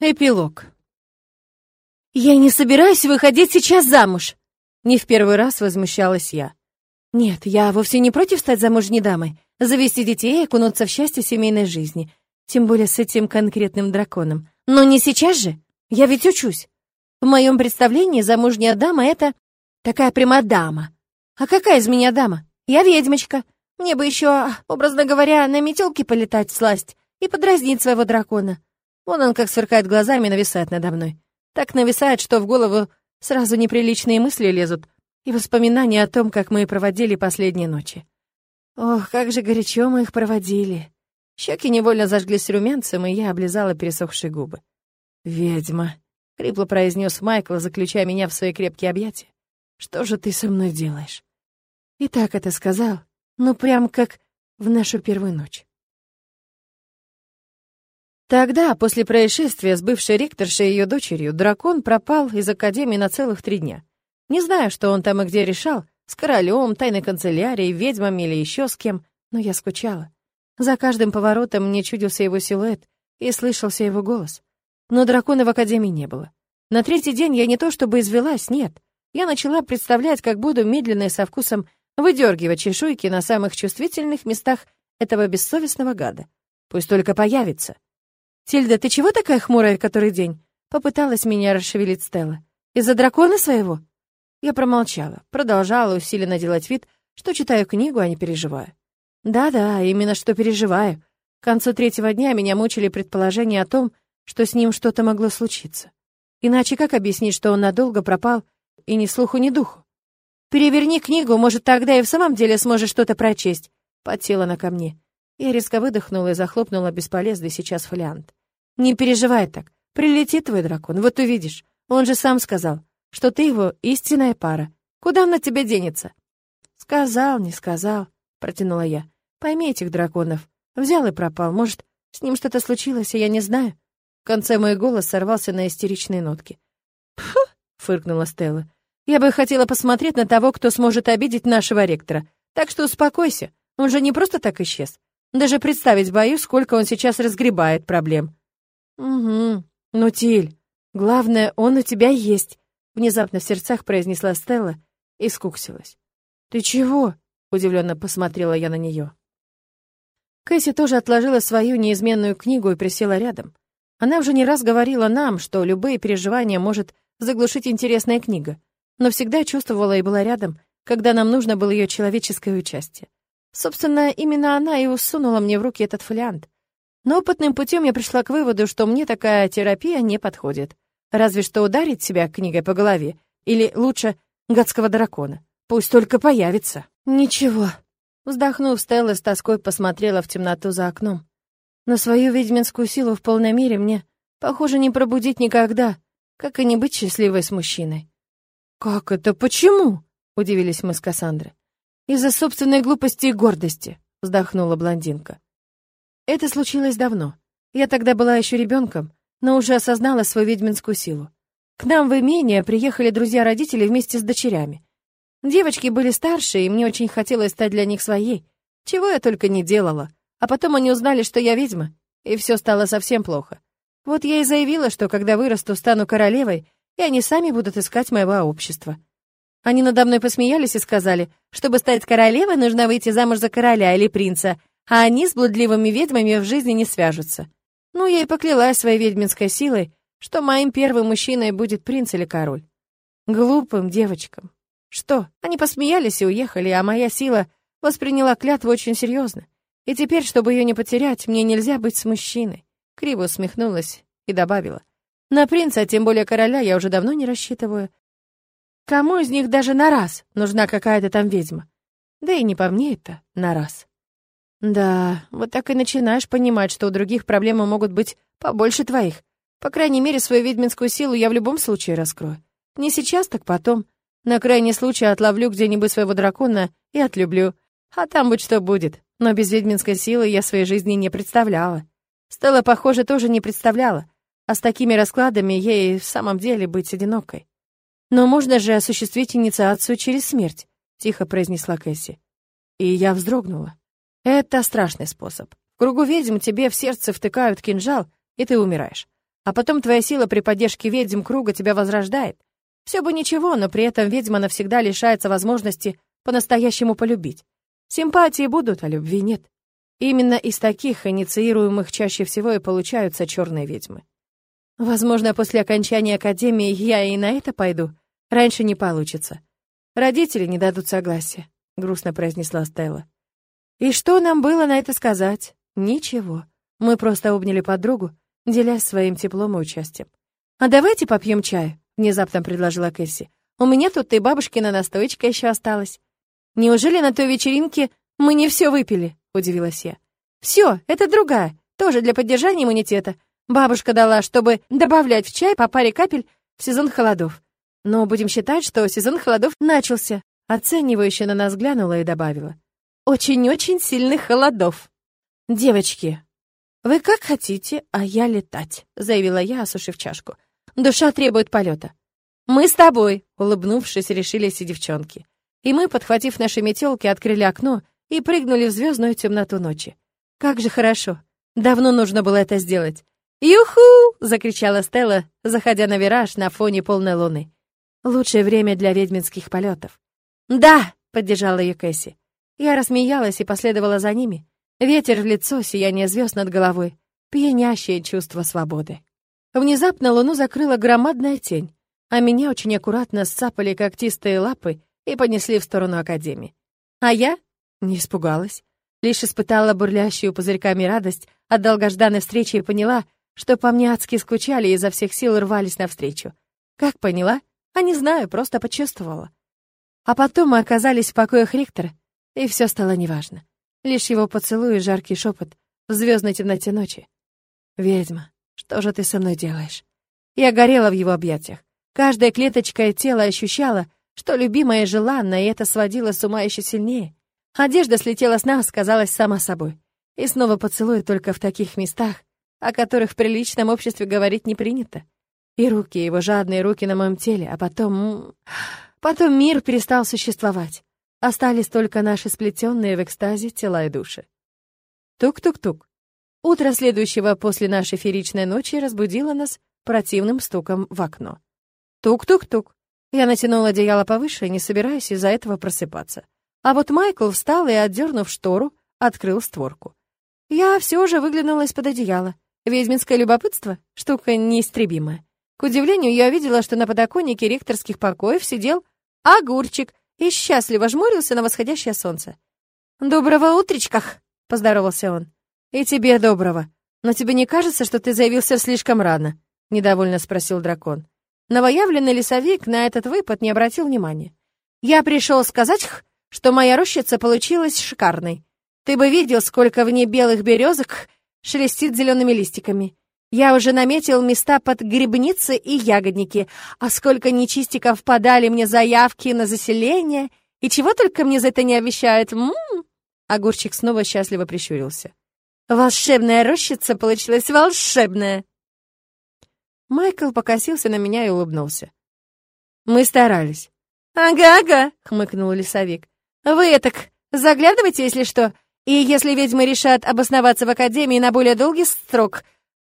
Эпилог. «Я не собираюсь выходить сейчас замуж!» Не в первый раз возмущалась я. «Нет, я вовсе не против стать замужней дамой, завести детей и окунуться в счастье семейной жизни, тем более с этим конкретным драконом. Но не сейчас же, я ведь учусь. В моем представлении замужняя дама — это такая прямо дама. А какая из меня дама? Я ведьмочка. Мне бы еще, образно говоря, на метелке полетать в сласть и подразнить своего дракона. Вон он как сверкает глазами, нависает надо мной. Так нависает, что в голову сразу неприличные мысли лезут и воспоминания о том, как мы проводили последние ночи. Ох, как же горячо мы их проводили. Щеки невольно зажглись румянцем, и я облизала пересохшие губы. «Ведьма», — хрипло произнес Майкл, заключая меня в свои крепкие объятия. «Что же ты со мной делаешь?» И так это сказал, ну прям как в нашу первую ночь. Тогда, после происшествия с бывшей ректоршей и ее дочерью, дракон пропал из академии на целых три дня. Не знаю, что он там и где решал, с королем, тайной канцелярией, ведьмами или еще с кем, но я скучала. За каждым поворотом мне чудился его силуэт и слышался его голос. Но дракона в академии не было. На третий день я не то чтобы извелась, нет. Я начала представлять, как буду медленно и со вкусом выдергивать чешуйки на самых чувствительных местах этого бессовестного гада. Пусть только появится. «Тильда, ты чего такая хмурая который день?» Попыталась меня расшевелить Стелла. «Из-за дракона своего?» Я промолчала, продолжала усиленно делать вид, что читаю книгу, а не переживаю. Да-да, именно что переживаю. К концу третьего дня меня мучили предположения о том, что с ним что-то могло случиться. Иначе как объяснить, что он надолго пропал и ни слуху, ни духу? «Переверни книгу, может, тогда и в самом деле сможешь что-то прочесть», — подсела она ко мне. Я резко выдохнула и захлопнула бесполезный сейчас фолиант. «Не переживай так. Прилетит твой дракон, вот увидишь. Он же сам сказал, что ты его истинная пара. Куда он на тебя денется?» «Сказал, не сказал», — протянула я. «Пойми этих драконов. Взял и пропал. Может, с ним что-то случилось, и я не знаю?» В конце мой голос сорвался на истеричные нотки. «Пфу!» — фыркнула Стелла. «Я бы хотела посмотреть на того, кто сможет обидеть нашего ректора. Так что успокойся. Он же не просто так исчез. Даже представить боюсь, сколько он сейчас разгребает проблем. Угу. Ну, Тиль, главное, он у тебя есть, внезапно в сердцах произнесла Стелла и скуксилась. Ты чего? удивленно посмотрела я на нее. Кэсси тоже отложила свою неизменную книгу и присела рядом. Она уже не раз говорила нам, что любые переживания может заглушить интересная книга, но всегда чувствовала и была рядом, когда нам нужно было ее человеческое участие. Собственно, именно она и усунула мне в руки этот фолиант. Но опытным путем я пришла к выводу, что мне такая терапия не подходит. Разве что ударить себя книгой по голове. Или лучше гадского дракона. Пусть только появится. Ничего. Вздохнув, Стелла с тоской посмотрела в темноту за окном. На свою ведьминскую силу в полной мере мне, похоже, не пробудить никогда, как и не быть счастливой с мужчиной. «Как это? Почему?» — удивились мы с Кассандрой. «Из-за собственной глупости и гордости», — вздохнула блондинка. Это случилось давно. Я тогда была еще ребенком, но уже осознала свою ведьминскую силу. К нам в имение приехали друзья-родители вместе с дочерями. Девочки были старше, и мне очень хотелось стать для них своей, чего я только не делала. А потом они узнали, что я ведьма, и все стало совсем плохо. Вот я и заявила, что когда вырасту, стану королевой, и они сами будут искать моего общества. Они надо мной посмеялись и сказали, чтобы стать королевой, нужно выйти замуж за короля или принца, а они с блудливыми ведьмами в жизни не свяжутся. Ну, я и поклялась своей ведьминской силой, что моим первым мужчиной будет принц или король. Глупым девочкам. Что? Они посмеялись и уехали, а моя сила восприняла клятву очень серьезно. И теперь, чтобы ее не потерять, мне нельзя быть с мужчиной. Криво усмехнулась и добавила. На принца, а тем более короля, я уже давно не рассчитываю. Кому из них даже на раз нужна какая-то там ведьма? Да и не по мне это на раз. Да, вот так и начинаешь понимать, что у других проблемы могут быть побольше твоих. По крайней мере, свою ведьминскую силу я в любом случае раскрою. Не сейчас, так потом. На крайний случай отловлю где-нибудь своего дракона и отлюблю. А там будь что будет. Но без ведьминской силы я своей жизни не представляла. Стелла, похоже, тоже не представляла. А с такими раскладами ей в самом деле быть одинокой. «Но можно же осуществить инициацию через смерть», — тихо произнесла Кэсси. И я вздрогнула. «Это страшный способ. В кругу ведьм тебе в сердце втыкают кинжал, и ты умираешь. А потом твоя сила при поддержке ведьм круга тебя возрождает. Все бы ничего, но при этом ведьма навсегда лишается возможности по-настоящему полюбить. Симпатии будут, а любви нет. Именно из таких инициируемых чаще всего и получаются черные ведьмы. Возможно, после окончания академии я и на это пойду. Раньше не получится. Родители не дадут согласия, грустно произнесла Стелла. И что нам было на это сказать? Ничего. Мы просто обняли подругу, делясь своим теплом и участием. А давайте попьем чаю, внезапно предложила Кэсси. У меня тут и бабушкина настойка еще осталась. Неужели на той вечеринке мы не все выпили? удивилась я. Все, это другая, тоже для поддержания иммунитета. Бабушка дала, чтобы добавлять в чай по паре капель в сезон холодов. Но будем считать, что сезон холодов начался. Оценивающе на нас глянула и добавила. Очень-очень сильных холодов. Девочки, вы как хотите, а я летать, заявила я, осушив чашку. Душа требует полета. Мы с тобой, улыбнувшись, решились и девчонки. И мы, подхватив наши метелки, открыли окно и прыгнули в звездную темноту ночи. Как же хорошо. Давно нужно было это сделать. «Юху!» — закричала Стелла, заходя на вираж на фоне полной луны. Лучшее время для ведьминских полетов. «Да!» — поддержала ее Кэсси. Я рассмеялась и последовала за ними. Ветер в лицо, сияние звезд над головой, пьянящее чувство свободы. Внезапно луну закрыла громадная тень, а меня очень аккуратно сцапали когтистые лапы и понесли в сторону Академии. А я не испугалась, лишь испытала бурлящую пузырьками радость от долгожданной встречи и поняла, что по мне адски скучали и изо всех сил рвались навстречу. Как поняла? А не знаю, просто почувствовала. А потом мы оказались в покоях Риктора, и все стало неважно. Лишь его поцелуй и жаркий шепот в звездной темноте ночи. «Ведьма, что же ты со мной делаешь?» Я горела в его объятиях. Каждая клеточка и тело ощущала, что любимая желанна, и это сводило с ума еще сильнее. Одежда слетела с нас, казалось, сама собой. И снова поцелуй только в таких местах, о которых в приличном обществе говорить не принято. И руки, его жадные руки на моем теле, а потом... Потом мир перестал существовать. Остались только наши сплетенные в экстазе тела и души. Тук-тук-тук. Утро следующего после нашей фееричной ночи разбудило нас противным стуком в окно. Тук-тук-тук. Я натянула одеяло повыше, не собираясь из-за этого просыпаться. А вот Майкл встал и, отдернув штору, открыл створку. Я все же выглянула из-под одеяла. Ведьминское любопытство — штука неистребимая. К удивлению, я видела, что на подоконнике ректорских покоев сидел огурчик и счастливо жмурился на восходящее солнце. «Доброго утречках!» — поздоровался он. «И тебе доброго. Но тебе не кажется, что ты заявился слишком рано?» — недовольно спросил дракон. Новоявленный лесовик на этот выпад не обратил внимания. «Я пришел сказать, что моя рощица получилась шикарной. Ты бы видел, сколько в ней белых березок шелестит зелеными листиками. Я уже наметил места под грибницы и ягодники, а сколько нечистиков подали мне заявки на заселение, и чего только мне за это не обещают. М -м -м. Огурчик снова счастливо прищурился. Волшебная рощица получилась волшебная. Майкл покосился на меня и улыбнулся. Мы старались. «Ага-ага», — хмыкнул лесовик. «Вы так заглядывайте, если что, и если ведьмы решат обосноваться в Академии на более долгий срок,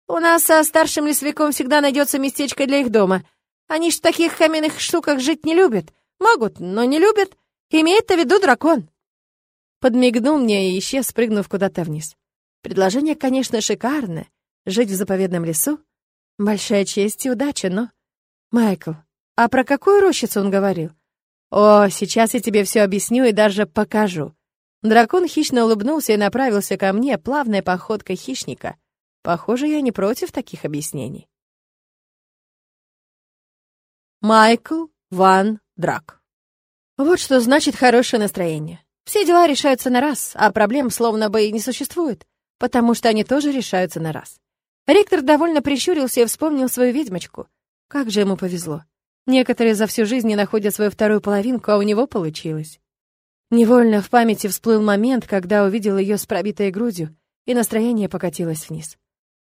у нас со старшим лесовиком всегда найдется местечко для их дома. Они ж в таких каменных штуках жить не любят. Могут, но не любят. Имеет в виду дракон. Подмигнул мне и исчез, спрыгнув куда-то вниз. Предложение, конечно, шикарное. Жить в заповедном лесу — большая честь и удача, но... Майкл, а про какую рощицу он говорил? О, сейчас я тебе все объясню и даже покажу. Дракон хищно улыбнулся и направился ко мне плавной походкой хищника — Похоже, я не против таких объяснений. Майкл Ван Драк. Вот что значит хорошее настроение. Все дела решаются на раз, а проблем словно бы и не существует, потому что они тоже решаются на раз. Ректор довольно прищурился и вспомнил свою ведьмочку. Как же ему повезло. Некоторые за всю жизнь не находят свою вторую половинку, а у него получилось. Невольно в памяти всплыл момент, когда увидел ее с пробитой грудью, и настроение покатилось вниз.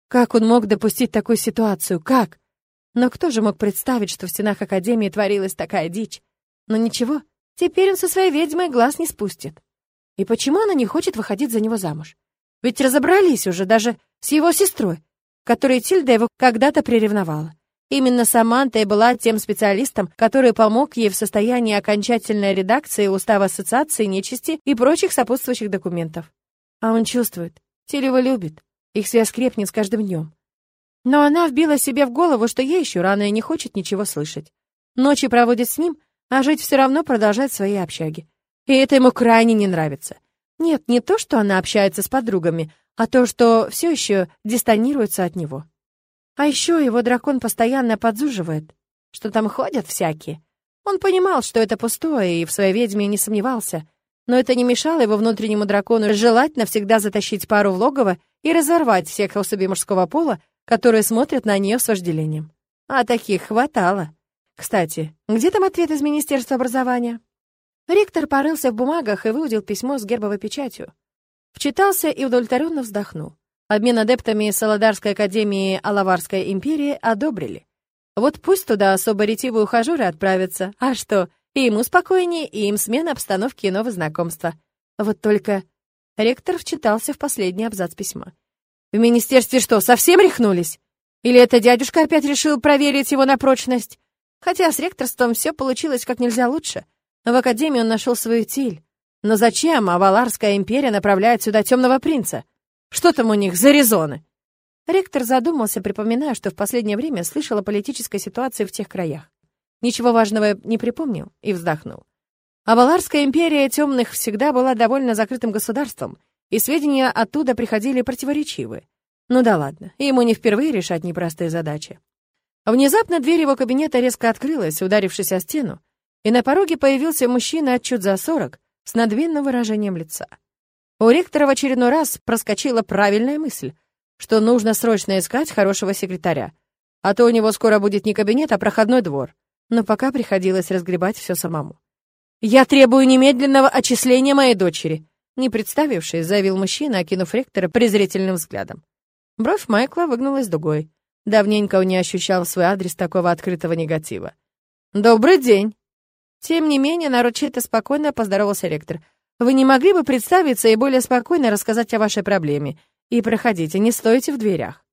Как он мог допустить такую ситуацию? Как? Но кто же мог представить, что в стенах Академии творилась такая дичь? Но ничего, теперь он со своей ведьмой глаз не спустит. И почему она не хочет выходить за него замуж? Ведь разобрались уже даже с его сестрой. которой Тильда его когда-то приревновала. Именно Саманта и была тем специалистом, который помог ей в состоянии окончательной редакции Устава Ассоциации нечисти и прочих сопутствующих документов. А он чувствует, его любит, их связь крепнет с каждым днем. Но она вбила себе в голову, что ей еще рано и не хочет ничего слышать. Ночи проводит с ним, а жить все равно продолжает в своей общаге. И это ему крайне не нравится. Нет, не то, что она общается с подругами, а то, что все еще дистанируется от него. А еще его дракон постоянно подзуживает, что там ходят всякие. Он понимал, что это пустое, и в своей ведьме не сомневался, но это не мешало его внутреннему дракону желать навсегда затащить пару в логово и разорвать всех особей мужского пола, которые смотрят на нее с вожделением. А таких хватало. Кстати, где там ответ из Министерства образования? Ректор порылся в бумагах и выудил письмо с гербовой печатью. Вчитался и удовлетворенно вздохнул. Обмен адептами Солодарской академии Алаварской империи одобрили. Вот пусть туда особо ретивые ухажеры отправятся. А что, и ему спокойнее, и им смена обстановки и нового знакомства. Вот только... Ректор вчитался в последний абзац письма. «В министерстве что, совсем рехнулись? Или это дядюшка опять решил проверить его на прочность? Хотя с ректорством все получилось как нельзя лучше. В академии он нашел свою тиль. Но зачем Аваларская империя направляет сюда темного принца? Что там у них за резоны?» Ректор задумался, припоминая, что в последнее время слышал о политической ситуации в тех краях. Ничего важного не припомнил и вздохнул. Аваларская империя темных всегда была довольно закрытым государством, и сведения оттуда приходили противоречивые. Ну да ладно, ему не впервые решать непростые задачи. Внезапно дверь его кабинета резко открылась, ударившись о стену, и на пороге появился мужчина чуть за сорок с надменным выражением лица. У ректора в очередной раз проскочила правильная мысль, что нужно срочно искать хорошего секретаря, а то у него скоро будет не кабинет, а проходной двор. Но пока приходилось разгребать все самому. «Я требую немедленного отчисления моей дочери», не представившись, заявил мужчина, окинув ректора презрительным взглядом. Бровь Майкла выгнулась дугой. Давненько он не ощущал в свой адрес такого открытого негатива. «Добрый день!» Тем не менее, нарочито спокойно поздоровался ректор. Вы не могли бы представиться и более спокойно рассказать о вашей проблеме? И проходите, не стойте в дверях».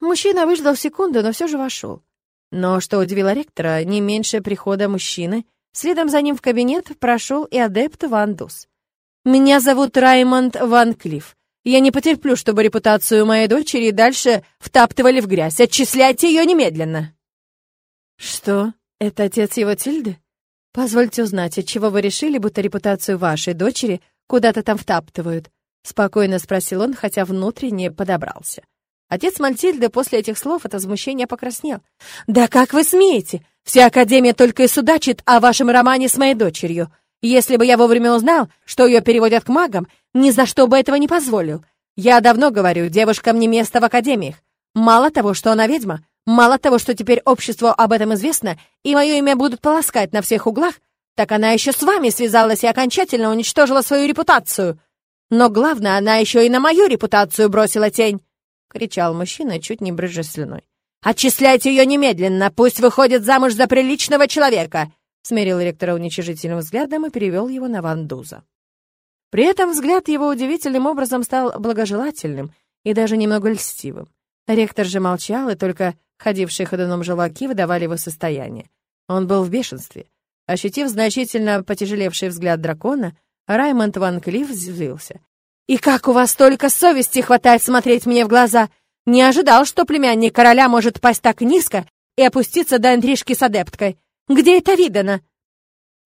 Мужчина выждал секунду, но все же вошел. Но, что удивило ректора, не меньше прихода мужчины, следом за ним в кабинет прошел и адепт Ван Дус. «Меня зовут Раймонд Ван Клифф. Я не потерплю, чтобы репутацию моей дочери дальше втаптывали в грязь. Отчисляйте ее немедленно!» «Что? Это отец его Тильды?» «Позвольте узнать, от чего вы решили, будто репутацию вашей дочери куда-то там втаптывают?» — спокойно спросил он, хотя внутренне подобрался. Отец Мальтильды после этих слов от возмущения покраснел. «Да как вы смеете? Вся Академия только и судачит о вашем романе с моей дочерью. Если бы я вовремя узнал, что ее переводят к магам, ни за что бы этого не позволил. Я давно говорю, девушкам не место в Академиях. Мало того, что она ведьма, Мало того, что теперь обществу об этом известно, и мое имя будут полоскать на всех углах, так она еще с вами связалась и окончательно уничтожила свою репутацию. Но главное, она еще и на мою репутацию бросила тень!» — кричал мужчина, чуть не брызжа слюной. «Отчисляйте ее немедленно! Пусть выходит замуж за приличного человека!» — смерил ректора уничижительным взглядом и перевел его на Вандуза. При этом взгляд его удивительным образом стал благожелательным и даже немного льстивым. Ректор же молчал и только Ходившие ходуном желваки выдавали его состояние. Он был в бешенстве. Ощутив значительно потяжелевший взгляд дракона, Раймонд Ван Клифф взвился. «И как у вас только совести хватает смотреть мне в глаза! Не ожидал, что племянник короля может пасть так низко и опуститься до интрижки с адепткой. Где это видано?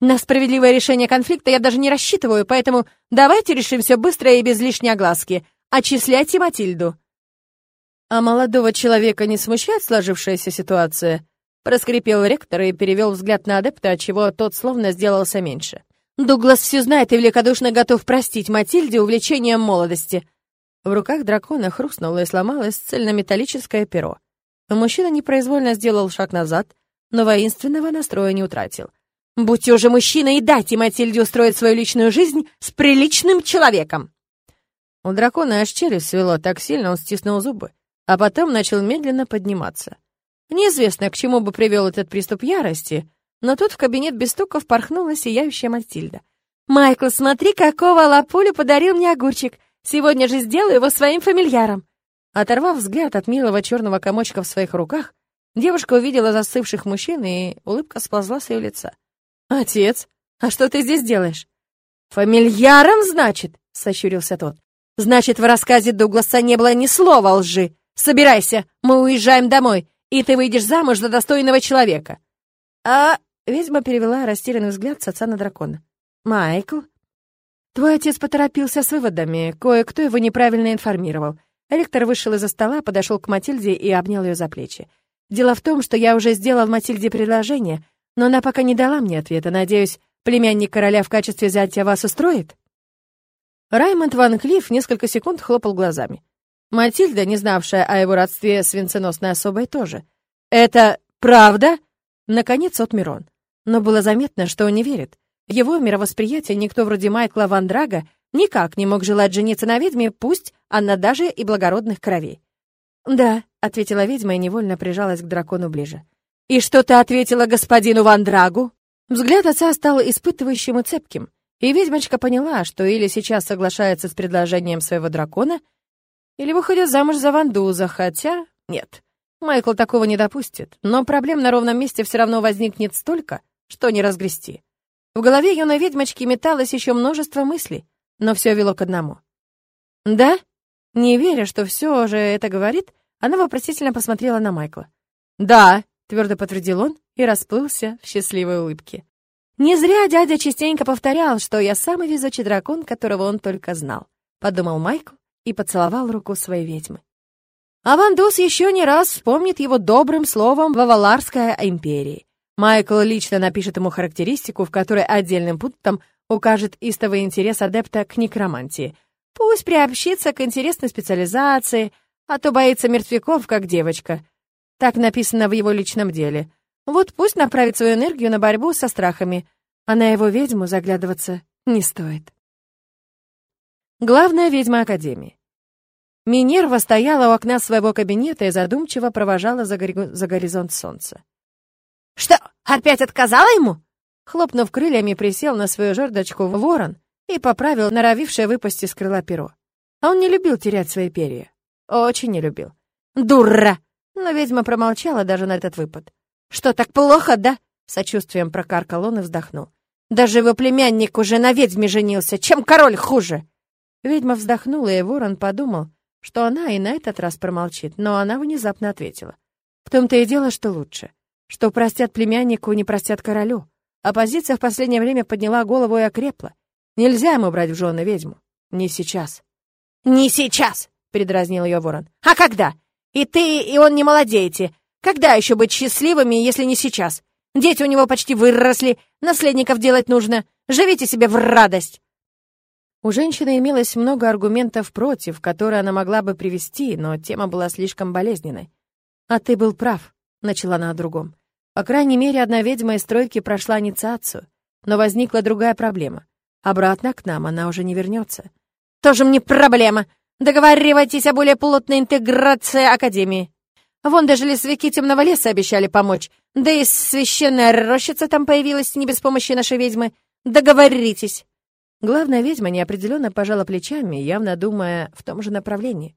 На справедливое решение конфликта я даже не рассчитываю, поэтому давайте решим все быстро и без лишней огласки. Отчисляйте Матильду». «А молодого человека не смущает сложившаяся ситуация?» Проскрипел ректор и перевел взгляд на адепта, отчего тот словно сделался меньше. «Дуглас все знает и великодушно готов простить Матильде увлечением молодости». В руках дракона хрустнуло и сломалось цельнометаллическое перо. Мужчина непроизвольно сделал шаг назад, но воинственного настроя не утратил. «Будьте уже мужчиной и дайте Матильде устроить свою личную жизнь с приличным человеком!» У дракона аж челюсть свело так сильно, он стиснул зубы а потом начал медленно подниматься. Неизвестно, к чему бы привел этот приступ ярости, но тут в кабинет без стука впорхнула сияющая Матильда. «Майкл, смотри, какого лапулю подарил мне огурчик! Сегодня же сделаю его своим фамильяром!» Оторвав взгляд от милого черного комочка в своих руках, девушка увидела застывших мужчин, и улыбка сползла с ее лица. «Отец, а что ты здесь делаешь?» «Фамильяром, значит?» — сощурился тот. «Значит, в рассказе Дугласа не было ни слова лжи. Собирайся, мы уезжаем домой, и ты выйдешь замуж за достойного человека». «А...» — ведьма перевела растерянный взгляд с отца на дракона. «Майкл?» «Твой отец поторопился с выводами, кое-кто его неправильно информировал. Ректор вышел из-за стола, подошел к Матильде и обнял ее за плечи. «Дело в том, что я уже сделал Матильде предложение, но она пока не дала мне ответа. Надеюсь, племянник короля в качестве зятя вас устроит?» Раймонд Ван Клифф несколько секунд хлопал глазами. Матильда, не знавшая о его родстве с венценосной особой, тоже. «Это правда?» Наконец отмер он. Но было заметно, что он не верит. Его мировосприятие никто вроде Майкла Ван Драга никак не мог желать жениться на ведьме, пусть она даже и благородных кровей. «Да», — ответила ведьма и невольно прижалась к дракону ближе. «И что ты ответила господину Вандрагу?» Взгляд отца стал испытывающим и цепким, и ведьмочка поняла, что или сейчас соглашается с предложением своего дракона, или выходит замуж за Вандуза, хотя... Нет, Майкл такого не допустит, но проблем на ровном месте все равно возникнет столько, что не разгрести. В голове юной ведьмочки металось еще множество мыслей, но все вело к одному. «Да?» Не веря, что все же это говорит, она вопросительно посмотрела на Майкла. «Да», — твердо подтвердил он и расплылся в счастливой улыбке. «Не зря дядя частенько повторял, что я самый везучий дракон, которого он только знал», — подумал Майкл и поцеловал руку своей ведьмы. А еще не раз вспомнит его добрым словом в Аваларской империи. Майкл лично напишет ему характеристику, в которой отдельным пунктом укажет истовый интерес адепта к некромантии. Пусть приобщится к интересной специализации, а то боится мертвяков, как девочка. Так написано в его личном деле. Вот пусть направит свою энергию на борьбу со страхами, а на его ведьму заглядываться не стоит. Главная ведьма Академии. Минерва стояла у окна своего кабинета и задумчиво провожала за, гори... за горизонт солнца. «Что, опять отказала ему?» Хлопнув крыльями, присел на свою жердочку ворон и поправил норовившее выпасть из крыла перо. А он не любил терять свои перья. Очень не любил. «Дура!» Но ведьма промолчала даже на этот выпад. «Что, так плохо, да?» Сочувствием прокаркал он и вздохнул. «Даже его племянник уже на ведьме женился. Чем король хуже?» Ведьма вздохнула, и ворон подумал, что она и на этот раз промолчит, но она внезапно ответила. «В том-то и дело, что лучше. Что простят племяннику, не простят королю. Оппозиция в последнее время подняла голову и окрепла. Нельзя ему брать в жены ведьму. Не сейчас. «Не сейчас!» — передразнил ее ворон. «А когда? И ты, и он не молодеете. Когда еще быть счастливыми, если не сейчас? Дети у него почти выросли, наследников делать нужно. Живите себе в радость!» У женщины имелось много аргументов против, которые она могла бы привести, но тема была слишком болезненной. «А ты был прав», — начала она о другом. По крайней мере, одна ведьма из стройки прошла инициацию, но возникла другая проблема. Обратно к нам она уже не вернется. «Тоже мне проблема! Договаривайтесь о более плотной интеграции Академии!» Вон даже лесовики темного леса обещали помочь. Да и священная рощица там появилась не без помощи нашей ведьмы. Договоритесь!» Главная ведьма неопределенно пожала плечами, явно думая в том же направлении.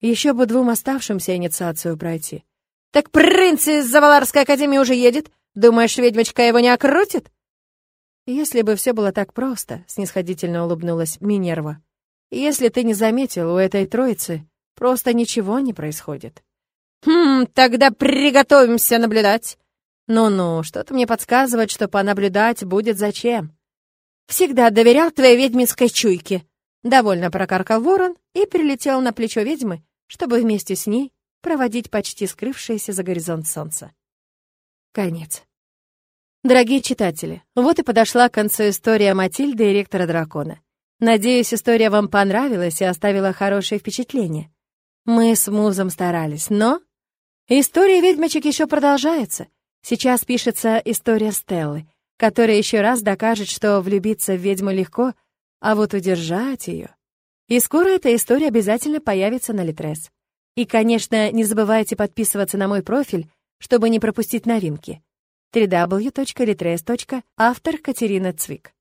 Еще бы двум оставшимся инициацию пройти. «Так принц из Заваларской академии уже едет? Думаешь, ведьмочка его не окрутит?» «Если бы все было так просто», — снисходительно улыбнулась Минерва. «Если ты не заметил, у этой троицы просто ничего не происходит». «Хм, тогда приготовимся наблюдать». «Ну-ну, что-то мне подсказывает, что понаблюдать будет зачем». «Всегда доверял твоей ведьминской чуйке», — довольно прокаркал ворон и прилетел на плечо ведьмы, чтобы вместе с ней проводить почти скрывшееся за горизонт солнца. Конец. Дорогие читатели, вот и подошла к концу история Матильды и ректора дракона. Надеюсь, история вам понравилась и оставила хорошее впечатление. Мы с Музом старались, но... История ведьмочек еще продолжается. Сейчас пишется история Стеллы, которая еще раз докажет, что влюбиться в ведьму легко, а вот удержать ее... И скоро эта история обязательно появится на Литрес. И, конечно, не забывайте подписываться на мой профиль, чтобы не пропустить новинки. www.litres.автор Катерина Цвик.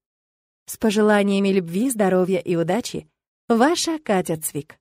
С пожеланиями любви, здоровья и удачи, ваша Катя Цвик.